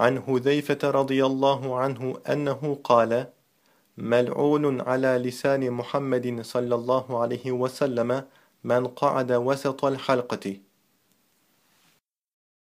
عن هذيفة رضي الله عنه أنه قال ملعون على لسان محمد صلى الله عليه وسلم من قعد وسط الحلقة.